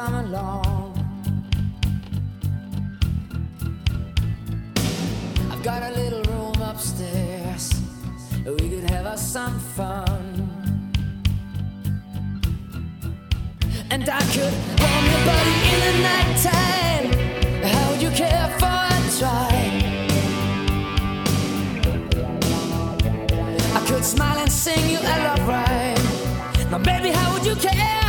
come along. I've got a little room upstairs. We could have us some fun. And I could warm your body in the nighttime. How would you care for a try? I could smile and sing you a love rhyme. Now, baby, how would you care?